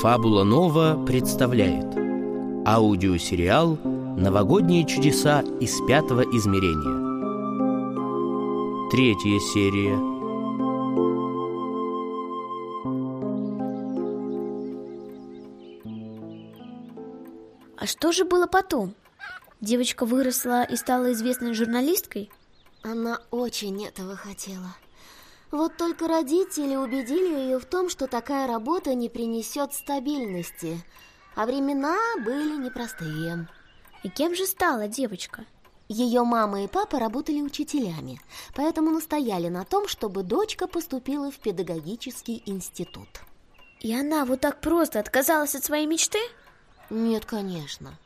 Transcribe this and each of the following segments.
Фабула Нова представляет аудиосериал «Новогодние чудеса из пятого измерения». Третья серия. А что же было потом? Девочка выросла и стала известной журналисткой? Она очень этого хотела. Вот только родители убедили ее в том, что такая работа не принесет стабильности. А времена были непростые. И кем же стала девочка? Ее мама и папа работали учителями, поэтому настояли на том, чтобы дочка поступила в педагогический институт. И она вот так просто отказалась от своей мечты? Нет, конечно.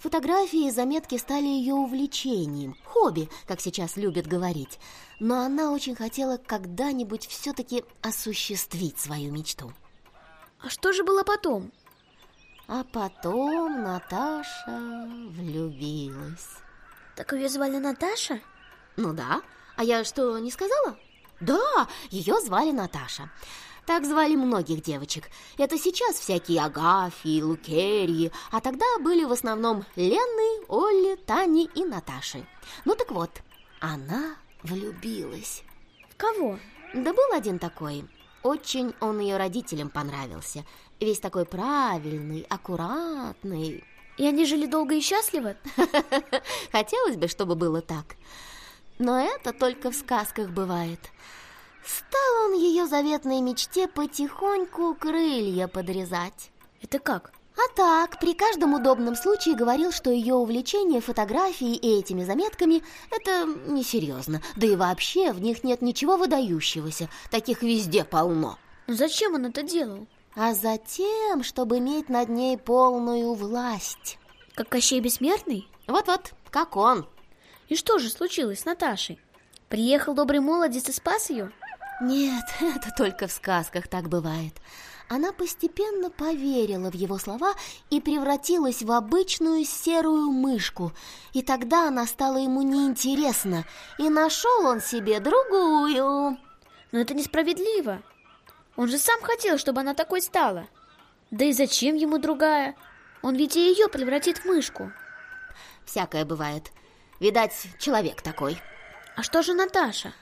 Фотографии и заметки стали ее увлечением, хобби, как сейчас любят говорить. Но она очень хотела когда-нибудь все-таки осуществить свою мечту. А что же было потом? А потом Наташа влюбилась. Так ее звали Наташа? Ну да. А я что, не сказала? Да, ее звали Наташа. Так звали многих девочек. Это сейчас всякие Агафьи, Лукерьи, а тогда были в основном Лены, Олли, Тани и Наташи. Ну так вот, она влюбилась. В кого? Да был один такой. Очень он ее родителям понравился. Весь такой правильный, аккуратный. И они жили долго и счастливо? Хотелось бы, чтобы было так. Но это только в сказках бывает. Стал он ее заветной мечте потихоньку крылья подрезать. Это как? А так, при каждом удобном случае говорил, что ее увлечение фотографией и этими заметками – это несерьезно. Да и вообще в них нет ничего выдающегося, таких везде полно. Но зачем он это делал? А затем, чтобы иметь над ней полную власть. Как Кощей Бессмертный? Вот-вот, как он. И что же случилось с Наташей? Приехал добрый молодец и спас ее? Нет, это только в сказках так бывает. Она постепенно поверила в его слова и превратилась в обычную серую мышку. И тогда она стала ему неинтересна, и нашел он себе другую. Но это несправедливо. Он же сам хотел, чтобы она такой стала. Да и зачем ему другая? Он ведь и ее превратит в мышку. Всякое бывает. Видать, человек такой. А что же Наташа?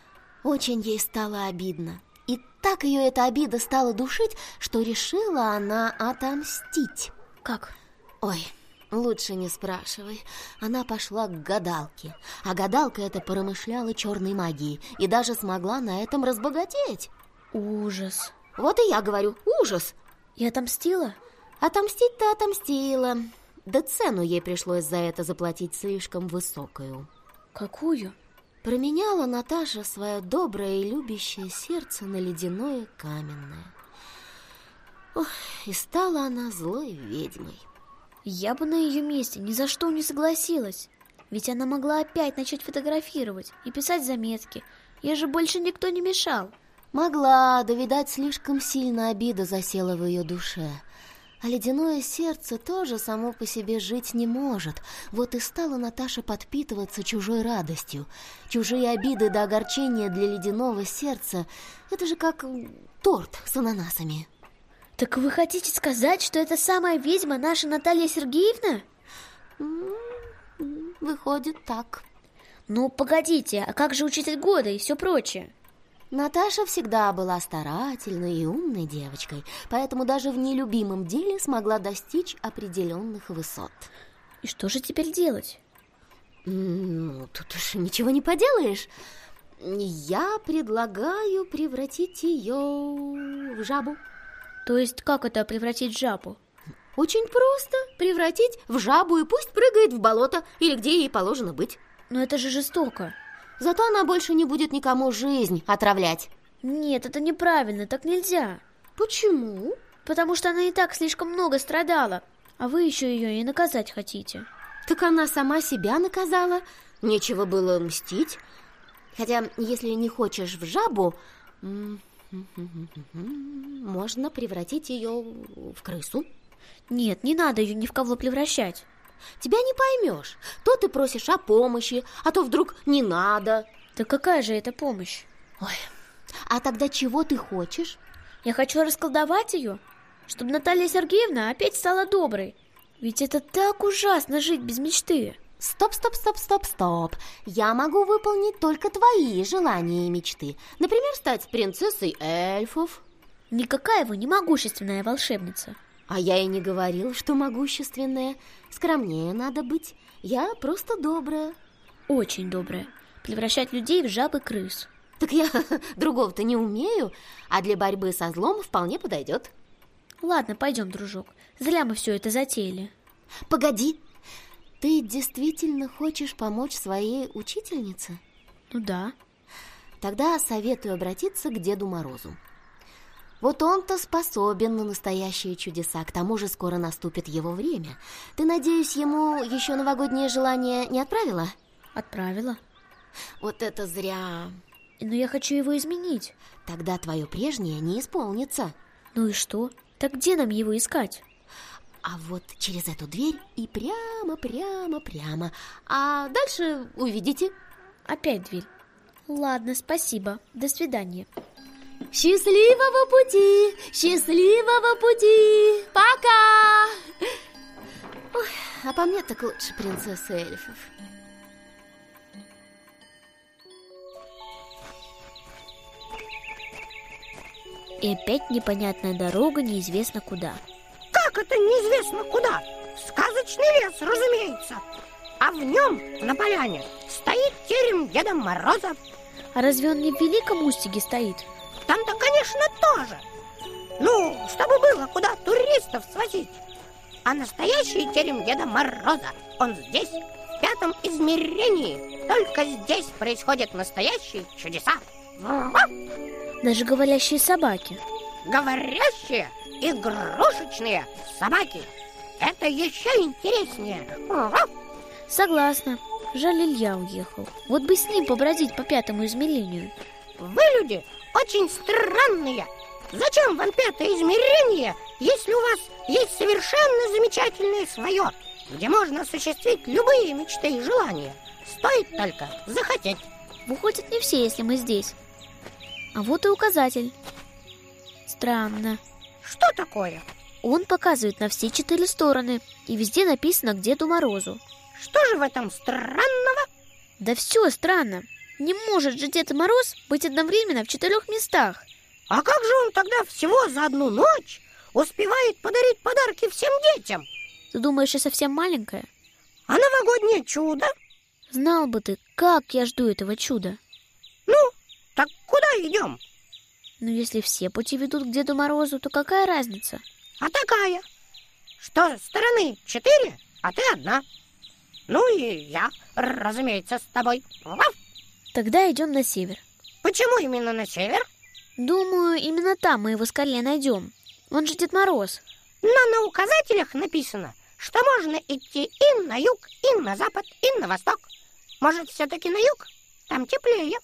Очень ей стало обидно. И так ее эта обида стала душить, что решила она отомстить. Как? Ой, лучше не спрашивай. Она пошла к гадалке. А гадалка эта промышляла черной магией и даже смогла на этом разбогатеть. Ужас. Вот и я говорю, ужас. И отомстила? Отомстить-то отомстила. Да цену ей пришлось за это заплатить слишком высокую. Какую? Променяла Наташа свое доброе и любящее сердце на ледяное каменное. Ох, и стала она злой ведьмой. Я бы на ее месте ни за что не согласилась. Ведь она могла опять начать фотографировать и писать заметки. Ей же больше никто не мешал. Могла, да, видать, слишком сильно обида засела в ее душе. А ледяное сердце тоже само по себе жить не может. Вот и стала Наташа подпитываться чужой радостью. Чужие обиды до огорчения для ледяного сердца — это же как торт с ананасами. Так вы хотите сказать, что это самая ведьма наша Наталья Сергеевна? Выходит так. Ну, погодите, а как же учитель года и все прочее? Наташа всегда была старательной и умной девочкой, поэтому даже в нелюбимом деле смогла достичь определенных высот. И что же теперь делать? Ну, тут уж ничего не поделаешь. Я предлагаю превратить ее в жабу. То есть как это превратить в жабу? Очень просто. Превратить в жабу и пусть прыгает в болото или где ей положено быть. Но это же жестоко. Зато она больше не будет никому жизнь отравлять. Нет, это неправильно, так нельзя. Почему? Потому что она и так слишком много страдала, а вы еще ее и наказать хотите. Так она сама себя наказала. Нечего было мстить. Хотя, если не хочешь в жабу, можно превратить ее в крысу. Нет, не надо ее ни в кого превращать. Тебя не поймешь. То ты просишь о помощи, а то вдруг не надо. Да какая же это помощь? Ой, а тогда чего ты хочешь? Я хочу расколдовать ее, чтобы Наталья Сергеевна опять стала доброй. Ведь это так ужасно жить без мечты. Стоп, стоп, стоп, стоп, стоп. Я могу выполнить только твои желания и мечты. Например, стать принцессой эльфов. Никакая вы не могущественная волшебница. А я и не говорил, что могущественная. Скромнее надо быть. Я просто добрая. Очень добрая. Превращать людей в жабы крыс. Так я другого-то не умею, а для борьбы со злом вполне подойдет. Ладно, пойдем, дружок. Зря мы все это затеяли. Погоди, ты действительно хочешь помочь своей учительнице? Ну да. Тогда советую обратиться к Деду Морозу. Вот он-то способен на настоящие чудеса, к тому же скоро наступит его время. Ты, надеюсь, ему еще новогоднее желание не отправила? Отправила. Вот это зря. Но я хочу его изменить. Тогда твое прежнее не исполнится. Ну и что? Так где нам его искать? А вот через эту дверь и прямо, прямо, прямо. А дальше увидите. Опять дверь. Ладно, спасибо. До свидания. Счастливого пути! Счастливого пути! Пока! Ой, а по мне так лучше принцесса эльфов. И опять непонятная дорога неизвестно куда. Как это неизвестно куда? Сказочный лес, разумеется. А в нем, на поляне, стоит терем Деда Мороза. А разве он не в Великом Устиге стоит? Там-то, конечно, тоже. Ну, чтобы было куда туристов свозить. А настоящий терем Деда Мороза, он здесь, в пятом измерении. Только здесь происходят настоящие чудеса. Даже говорящие собаки. Говорящие игрушечные собаки. Это еще интереснее. Согласна. Жаль, Илья уехал. Вот бы с ним побродить по пятому измерению. Вы, люди, очень странные. Зачем вам пятое измерение, если у вас есть совершенно замечательное свое, где можно осуществить любые мечты и желания? Стоит только захотеть. Выходит, не все, если мы здесь. А вот и указатель. Странно. Что такое? Он показывает на все четыре стороны, и везде написано к Деду Морозу. Что же в этом странного? Да все странно. Не может же Дед Мороз быть одновременно в четырех местах. А как же он тогда всего за одну ночь успевает подарить подарки всем детям? Ты думаешь, я совсем маленькая? А новогоднее чудо? Знал бы ты, как я жду этого чуда. Ну, так куда идем? Ну, если все пути ведут к Деду Морозу, то какая разница? А такая, что стороны четыре, а ты одна. Ну и я, разумеется, с тобой. Тогда идем на север. Почему именно на север? Думаю, именно там мы его скорее найдем. Он же Дед Мороз. Но на указателях написано, что можно идти и на юг, и на запад, и на восток. Может, все-таки на юг? Там теплее.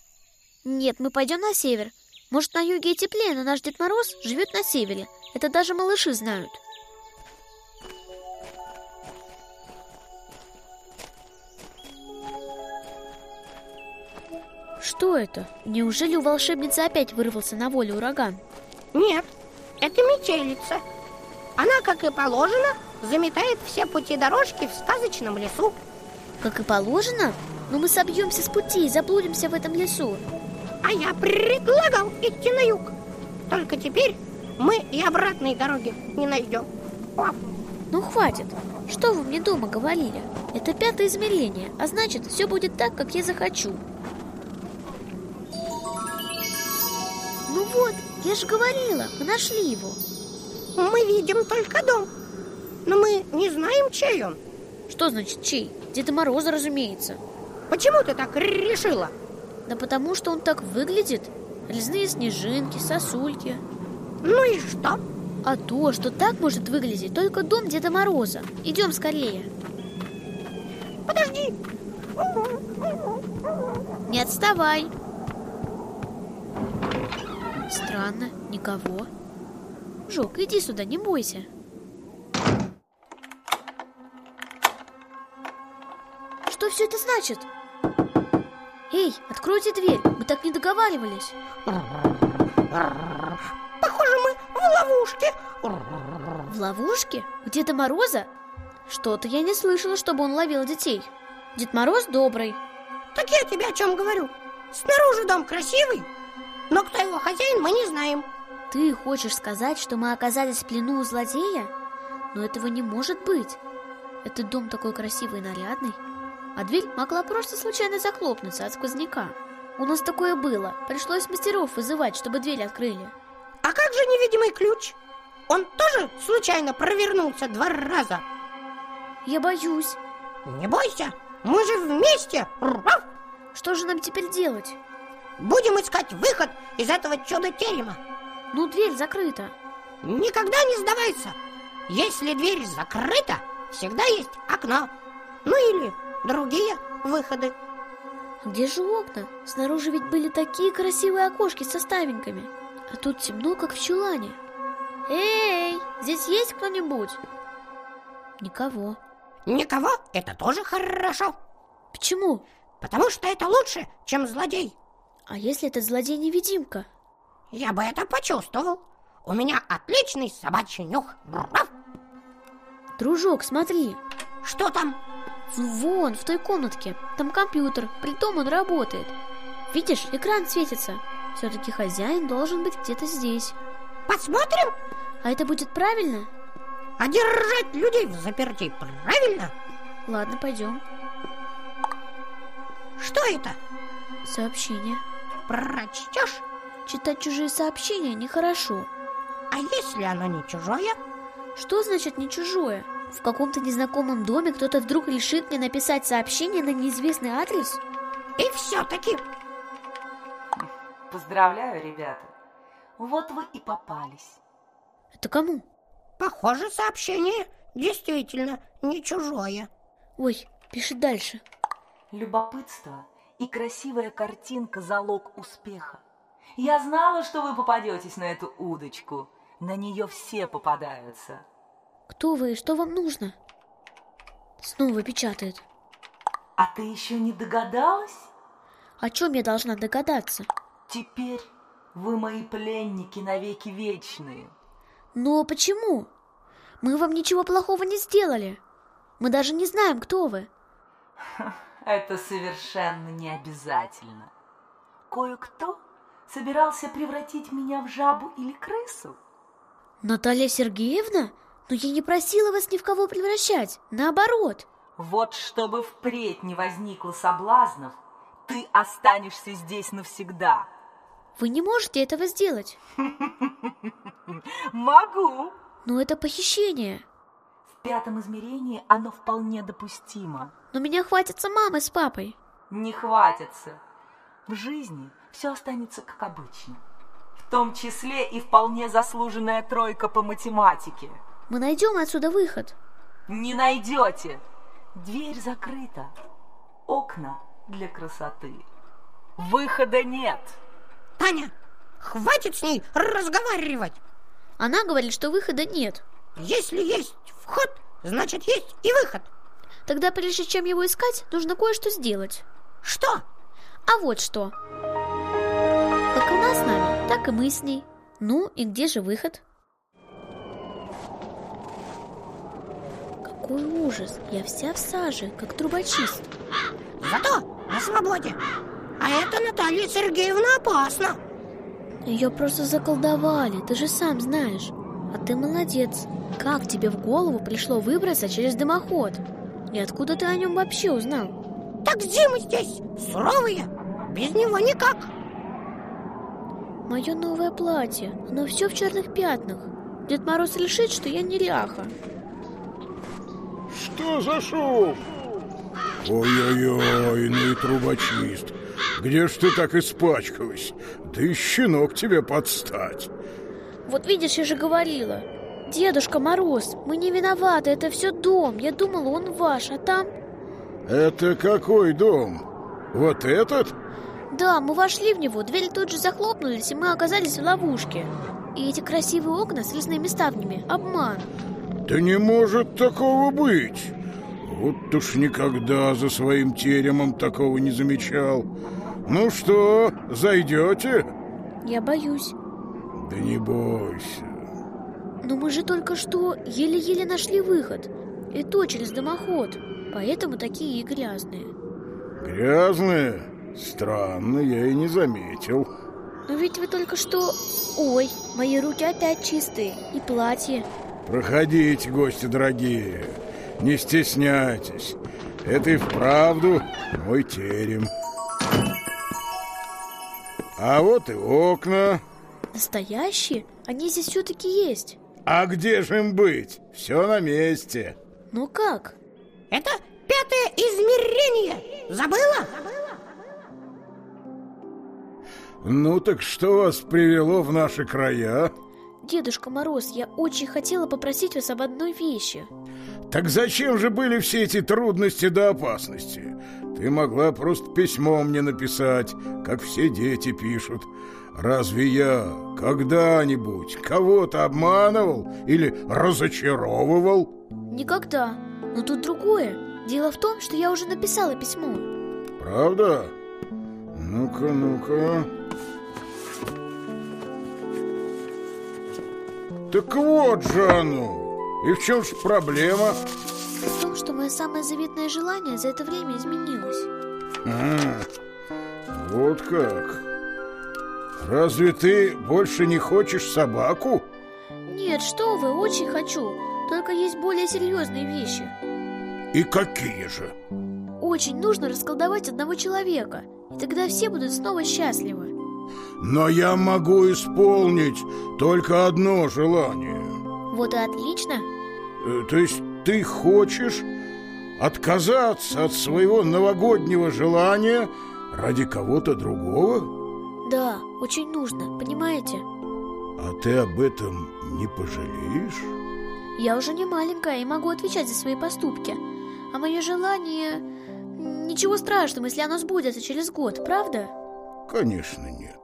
Нет, мы пойдем на север. Может, на юге и теплее, но наш Дед Мороз живет на севере. Это даже малыши знают. Что это? Неужели у волшебницы опять вырвался на волю ураган? Нет, это метелица. Она, как и положено, заметает все пути дорожки в сказочном лесу. Как и положено? Но мы собьемся с пути и заблудимся в этом лесу. А я предлагал идти на юг. Только теперь мы и обратной дороги не найдем. О. Ну хватит. Что вы мне дома говорили? Это пятое измерение, а значит, все будет так, как я захочу. Вот, я же говорила, мы нашли его. Мы видим только дом, но мы не знаем, чей он. Что значит чей? Деда Мороза, разумеется. Почему ты так решила? Да потому что он так выглядит. Резные снежинки, сосульки. Ну и что? А то, что так может выглядеть только дом Деда Мороза. Идем скорее. Подожди. Не отставай. Странно, никого. Жок, иди сюда, не бойся. все это значит? Эй, откройте дверь, мы так не договаривались. Похоже, мы в ловушке. В ловушке? У Деда Мороза? Что-то я не слышала, чтобы он ловил детей. Дед Мороз добрый. Так я тебе о чем говорю. Снаружи дом красивый, но кто его хозяин, мы не знаем. Ты хочешь сказать, что мы оказались в плену у злодея? Но этого не может быть. Этот дом такой красивый и нарядный. А дверь могла просто случайно захлопнуться от сквозняка. У нас такое было. Пришлось мастеров вызывать, чтобы дверь открыли. А как же невидимый ключ? Он тоже случайно провернулся два раза. Я боюсь. Не бойся, мы же вместе. Что же нам теперь делать? Будем искать выход из этого чуда-терема. Ну, дверь закрыта. Никогда не сдавайся. Если дверь закрыта, всегда есть окно. Ну или другие выходы. Где же окна? Снаружи ведь были такие красивые окошки со ставеньками. А тут темно, как в чулане. Эй, здесь есть кто-нибудь? Никого. Никого, это тоже хорошо. Почему? Потому что это лучше, чем злодей. А если этот злодей-невидимка? Я бы это почувствовал. У меня отличный собачий нюх. Дружок, смотри. Что там? Вон, в той комнатке. Там компьютер, притом он работает. Видишь, экран светится. Все-таки хозяин должен быть где-то здесь. Посмотрим? А это будет правильно? А держать людей в заперти правильно? Ладно, пойдем. Что это? Сообщение. Прочтешь? Читать чужие сообщения нехорошо. А если оно не чужое? Что значит не чужое? В каком-то незнакомом доме кто-то вдруг решит мне написать сообщение на неизвестный адрес? И все-таки Поздравляю, ребята. Вот вы и попались. Это кому? похоже сообщение действительно не чужое. Ой, пишет дальше. Любопытство и красивая картинка – залог успеха. Я знала, что вы попадетесь на эту удочку. На нее все попадаются. Кто вы и что вам нужно? Снова печатает. А ты еще не догадалась? О чем я должна догадаться? Теперь вы мои пленники навеки вечные. Но почему? Мы вам ничего плохого не сделали. Мы даже не знаем, кто вы. Это совершенно не обязательно. Кое-кто собирался превратить меня в жабу или крысу. Наталья Сергеевна? Но я не просила вас ни в кого превращать. Наоборот. Вот чтобы впредь не возникло соблазнов, ты останешься здесь навсегда. Вы не можете этого сделать. Могу. Но это похищение. В пятом измерении оно вполне допустимо. Но меня хватится мамы с папой. Не хватится. В жизни все останется как обычно. В том числе и вполне заслуженная тройка по математике. Мы найдем отсюда выход. Не найдете. Дверь закрыта. Окна для красоты. Выхода нет. Таня, хватит с ней разговаривать. Она говорит, что выхода нет. Если есть вход, значит есть и выход. Тогда прежде чем его искать, нужно кое-что сделать. Что? А вот что. Как она с нами, так и мы с ней. Ну и где же выход? Какой ужас! Я вся в саже, как трубочист. Зато на свободе. А это Наталья Сергеевна опасно. Ее просто заколдовали, ты же сам знаешь. А ты молодец. Как тебе в голову пришло выбраться через дымоход? И откуда ты о нем вообще узнал? Так зимы здесь суровые. Без него никак. Мое новое платье, оно все в черных пятнах. Дед Мороз решит, что я неряха. Что за шум? Ой-ой-ой, ну и трубочист. Где ж ты так испачкалась? Да и щенок тебе подстать. Вот видишь, я же говорила. Дедушка Мороз, мы не виноваты, это все дом. Я думала, он ваш, а там... Это какой дом? Вот этот? Да, мы вошли в него, двери тут же захлопнулись, и мы оказались в ловушке. И эти красивые окна с резными ставнями — обман. Да не может такого быть. Вот уж никогда за своим теремом такого не замечал. Ну что, зайдете? Я боюсь. Да не бойся. Но мы же только что еле-еле нашли выход. И то через дымоход. Поэтому такие и грязные. Грязные? Странно, я и не заметил. Но ведь вы только что... Ой, мои руки опять чистые. И платье. Проходите, гости дорогие. Не стесняйтесь. Это и вправду мой терем. А вот и окна. Настоящие? Они здесь все-таки есть. А где же им быть? Все на месте. Ну как? Это пятое измерение. Забыла? Ну так что вас привело в наши края? Дедушка Мороз, я очень хотела попросить вас об одной вещи. Так зачем же были все эти трудности до опасности? Ты могла просто письмо мне написать, как все дети пишут. Разве я когда-нибудь кого-то обманывал или разочаровывал? Никогда. Но тут другое. Дело в том, что я уже написала письмо. Правда? Ну-ка, ну-ка. Так вот же оно! И в чем же проблема? В том, что мое самое заветное желание за это время изменилось. А, вот как. Разве ты больше не хочешь собаку? Нет, что вы, очень хочу. Только есть более серьезные вещи. И какие же? Очень нужно расколдовать одного человека. И тогда все будут снова счастливы. Но я могу исполнить только одно желание. Вот и отлично. Э, То есть ты хочешь отказаться от своего новогоднего желания ради кого-то другого? Да, очень нужно, понимаете? А ты об этом не пожалеешь? Я уже не маленькая и могу отвечать за свои поступки. А мое желание... Ничего страшного, если оно сбудется через год, правда? Конечно, нет.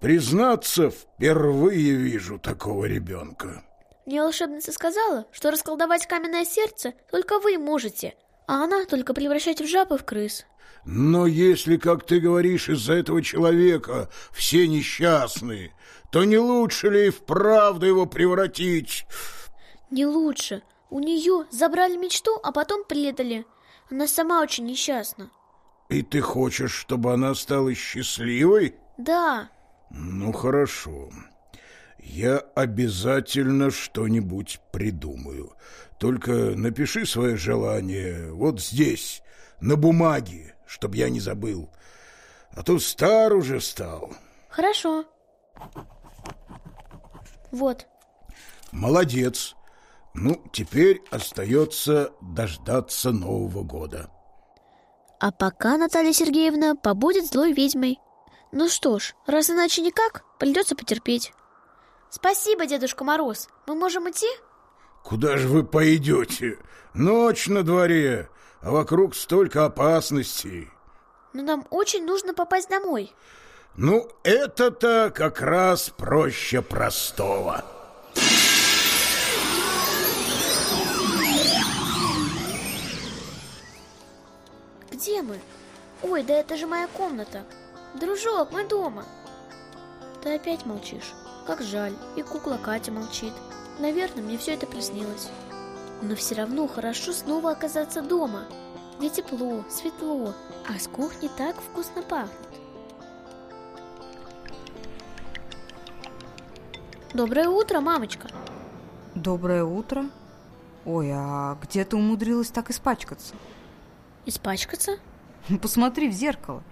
Признаться, впервые вижу такого ребенка. Мне волшебница сказала, что расколдовать каменное сердце только вы можете, а она только превращать в жаб и в крыс. Но если, как ты говоришь, из-за этого человека все несчастные, то не лучше ли и вправду его превратить? Не лучше. У нее забрали мечту, а потом предали. Она сама очень несчастна. И ты хочешь, чтобы она стала счастливой? Да, Ну, хорошо. Я обязательно что-нибудь придумаю. Только напиши свое желание вот здесь, на бумаге, чтобы я не забыл. А то стар уже стал. хорошо. Вот. Молодец. Ну, теперь остается дождаться Нового года. А пока Наталья Сергеевна побудет злой ведьмой. Ну что ж, раз иначе никак, придется потерпеть. Спасибо, Дедушка Мороз. Мы можем идти? Куда же вы пойдете? Ночь на дворе, а вокруг столько опасностей. Но нам очень нужно попасть домой. Ну, это-то как раз проще простого. Где мы? Ой, да это же моя комната. Дружок, мы дома. Ты опять молчишь. Как жаль. И кукла Катя молчит. Наверное, мне все это приснилось. Но все равно хорошо снова оказаться дома. Где тепло, светло, а с кухни так вкусно пахнет. Доброе утро, мамочка. Доброе утро. Ой, а где ты умудрилась так испачкаться? Испачкаться? Посмотри в зеркало.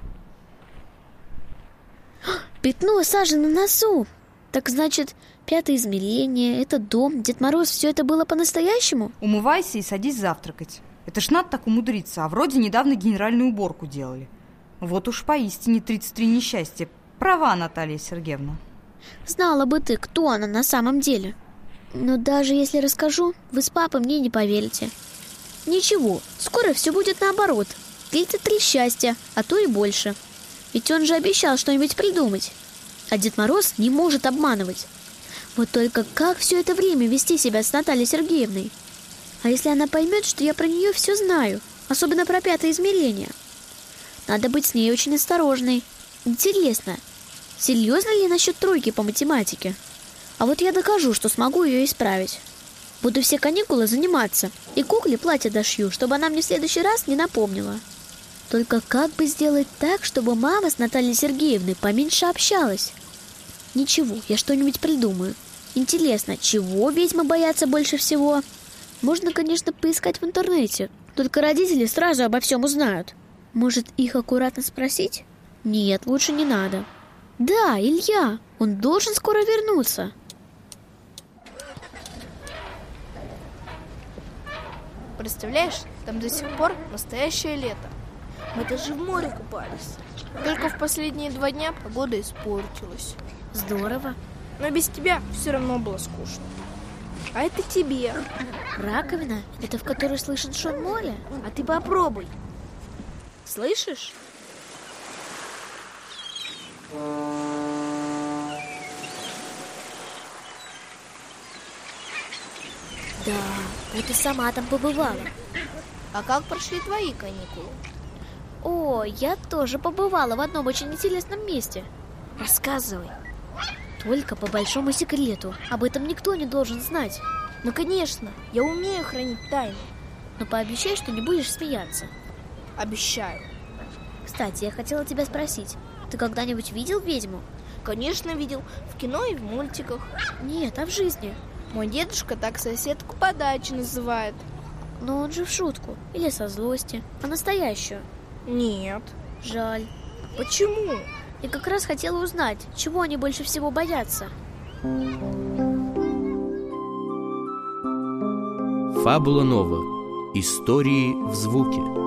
Пятно сажи на носу. Так значит, пятое измерение, этот дом, Дед Мороз, все это было по-настоящему? Умывайся и садись завтракать. Это ж надо так умудриться, а вроде недавно генеральную уборку делали. Вот уж поистине 33 несчастья. Права, Наталья Сергеевна. Знала бы ты, кто она на самом деле. Но даже если расскажу, вы с папой мне не поверите. Ничего, скоро все будет наоборот. 33 счастья, а то и больше. Ведь он же обещал что-нибудь придумать. А Дед Мороз не может обманывать. Вот только как все это время вести себя с Натальей Сергеевной? А если она поймет, что я про нее все знаю, особенно про пятое измерение? Надо быть с ней очень осторожной. Интересно, серьезно ли насчет тройки по математике? А вот я докажу, что смогу ее исправить. Буду все каникулы заниматься и кукле платье дошью, чтобы она мне в следующий раз не напомнила. Только как бы сделать так, чтобы мама с Натальей Сергеевной поменьше общалась? Ничего, я что-нибудь придумаю. Интересно, чего ведьмы боятся больше всего? Можно, конечно, поискать в интернете. Только родители сразу обо всем узнают. Может, их аккуратно спросить? Нет, лучше не надо. Да, Илья, он должен скоро вернуться. Представляешь, там до сих пор настоящее лето. Мы даже в море купались. Только в последние два дня погода испортилась. Здорово. Но без тебя все равно было скучно. А это тебе. Раковина? Это в которой слышен шум моря? А ты попробуй. Слышишь? Да, вот и сама там побывала. А как прошли твои каникулы? О, я тоже побывала в одном очень интересном месте. Рассказывай. Только по большому секрету. Об этом никто не должен знать. Ну, конечно, я умею хранить тайну. Но пообещай, что не будешь смеяться. Обещаю. Кстати, я хотела тебя спросить. Ты когда-нибудь видел ведьму? Конечно, видел. В кино и в мультиках. Нет, а в жизни? Мой дедушка так соседку по даче называет. Но он же в шутку. Или со злости. А настоящую? Нет. Жаль. Почему? Я как раз хотела узнать, чего они больше всего боятся. Фабула Нова. Истории в звуке.